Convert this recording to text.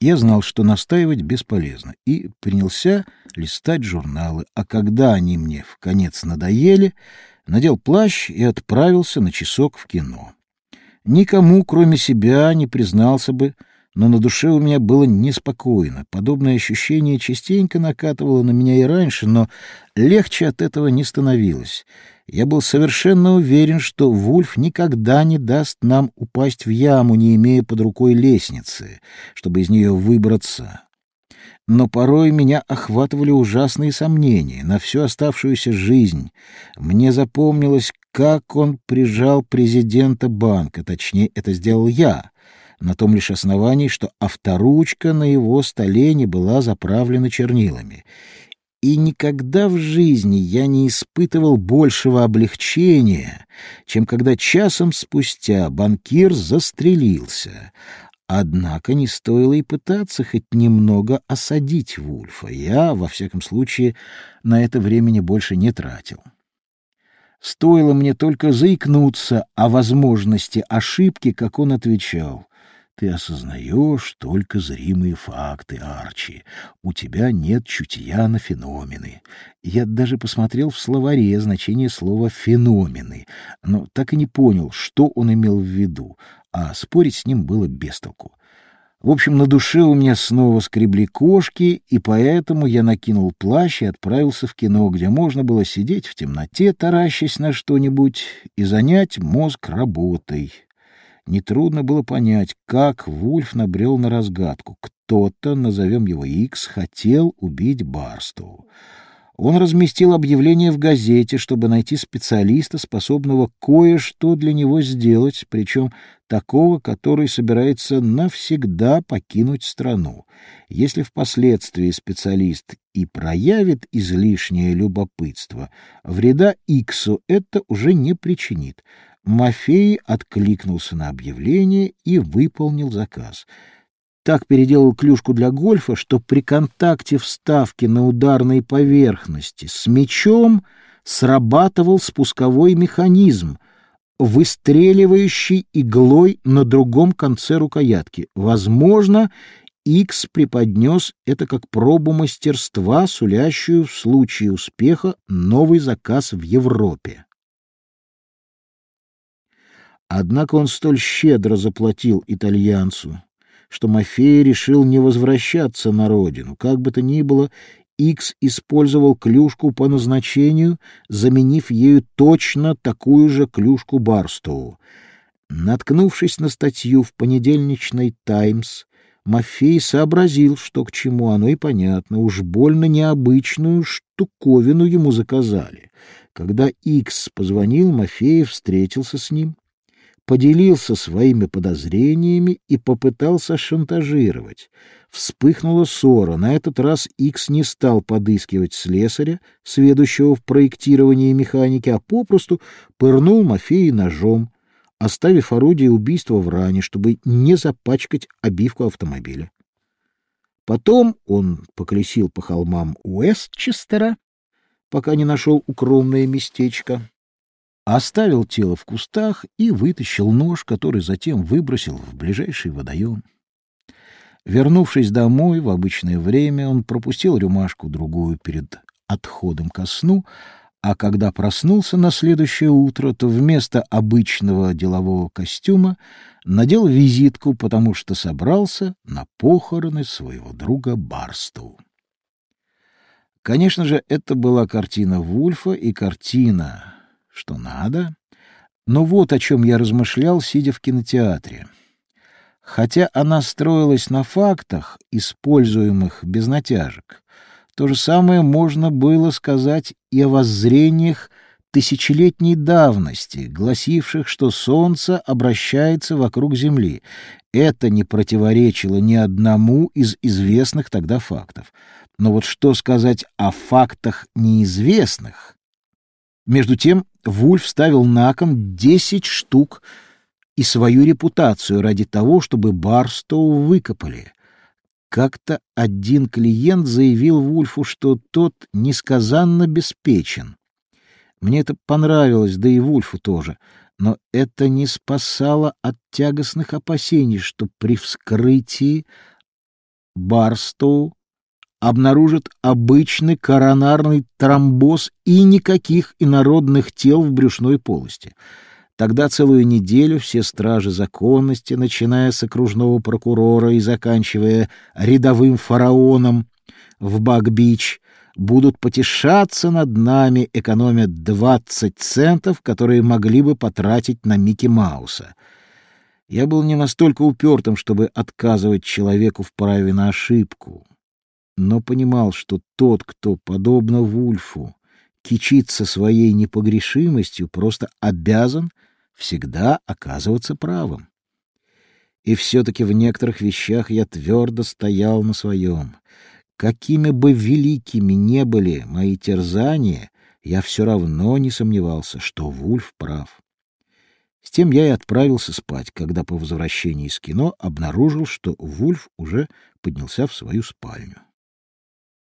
Я знал, что настаивать бесполезно, и принялся листать журналы, а когда они мне в конец надоели, надел плащ и отправился на часок в кино. Никому, кроме себя, не признался бы, но на душе у меня было неспокойно. Подобное ощущение частенько накатывало на меня и раньше, но легче от этого не становилось. Я был совершенно уверен, что Вульф никогда не даст нам упасть в яму, не имея под рукой лестницы, чтобы из нее выбраться. Но порой меня охватывали ужасные сомнения на всю оставшуюся жизнь. Мне запомнилось, как он прижал президента банка, точнее, это сделал я, на том лишь основании, что авторучка на его столе не была заправлена чернилами и никогда в жизни я не испытывал большего облегчения, чем когда часом спустя банкир застрелился. Однако не стоило и пытаться хоть немного осадить Вульфа. Я, во всяком случае, на это времени больше не тратил. Стоило мне только заикнуться о возможности ошибки, как он отвечал. Ты осознаешь только зримые факты, Арчи. У тебя нет чутья на феномены. Я даже посмотрел в словаре значение слова «феномены», но так и не понял, что он имел в виду, а спорить с ним было без толку. В общем, на душе у меня снова скребли кошки, и поэтому я накинул плащ и отправился в кино, где можно было сидеть в темноте, таращась на что-нибудь, и занять мозг работой. Нетрудно было понять, как Вульф набрел на разгадку. Кто-то, назовем его Икс, хотел убить Барстоу. Он разместил объявление в газете, чтобы найти специалиста, способного кое-что для него сделать, причем такого, который собирается навсегда покинуть страну. Если впоследствии специалист и проявит излишнее любопытство, вреда Иксу это уже не причинит. Мафей откликнулся на объявление и выполнил заказ. Так переделал клюшку для гольфа, что при контакте вставки на ударной поверхности с мячом срабатывал спусковой механизм, выстреливающий иглой на другом конце рукоятки. Возможно, Икс преподнес это как пробу мастерства, сулящую в случае успеха новый заказ в Европе. Однако он столь щедро заплатил итальянцу, что Мафей решил не возвращаться на родину. Как бы то ни было, Икс использовал клюшку по назначению, заменив ею точно такую же клюшку Барстоу. Наткнувшись на статью в понедельничной «Таймс», Мафей сообразил, что к чему оно и понятно, уж больно необычную штуковину ему заказали. Когда Икс позвонил, Мафеев встретился с ним поделился своими подозрениями и попытался шантажировать. Вспыхнула ссора. На этот раз Икс не стал подыскивать слесаря, сведущего в проектировании механики, а попросту пырнул Мафея ножом, оставив орудие убийства в ране, чтобы не запачкать обивку автомобиля. Потом он поколесил по холмам Уэстчестера, пока не нашел укромное местечко, оставил тело в кустах и вытащил нож, который затем выбросил в ближайший водоем. Вернувшись домой в обычное время, он пропустил рюмашку-другую перед отходом ко сну, а когда проснулся на следующее утро, то вместо обычного делового костюма надел визитку, потому что собрался на похороны своего друга Барсту. Конечно же, это была картина Вульфа и картина, что надо. Но вот о чем я размышлял, сидя в кинотеатре. Хотя она строилась на фактах, используемых без натяжек, то же самое можно было сказать и о воззрениях тысячелетней давности, гласивших, что Солнце обращается вокруг Земли. Это не противоречило ни одному из известных тогда фактов. Но вот что сказать о фактах неизвестных? Между тем Вульф ставил на кон десять штук и свою репутацию ради того, чтобы Барстоу выкопали. Как-то один клиент заявил Вульфу, что тот несказанно беспечен. Мне это понравилось, да и Вульфу тоже, но это не спасало от тягостных опасений, что при вскрытии Барстоу обнаружит обычный коронарный тромбоз и никаких инородных тел в брюшной полости. Тогда целую неделю все стражи законности, начиная с окружного прокурора и заканчивая рядовым фараоном в Баг-Бич, будут потешаться над нами, экономя 20 центов, которые могли бы потратить на Микки Мауса. Я был не настолько упертым, чтобы отказывать человеку в праве на ошибку но понимал, что тот, кто, подобно Вульфу, кичится своей непогрешимостью, просто обязан всегда оказываться правым. И все-таки в некоторых вещах я твердо стоял на своем. Какими бы великими не были мои терзания, я все равно не сомневался, что Вульф прав. С тем я и отправился спать, когда по возвращении из кино обнаружил, что Вульф уже поднялся в свою спальню.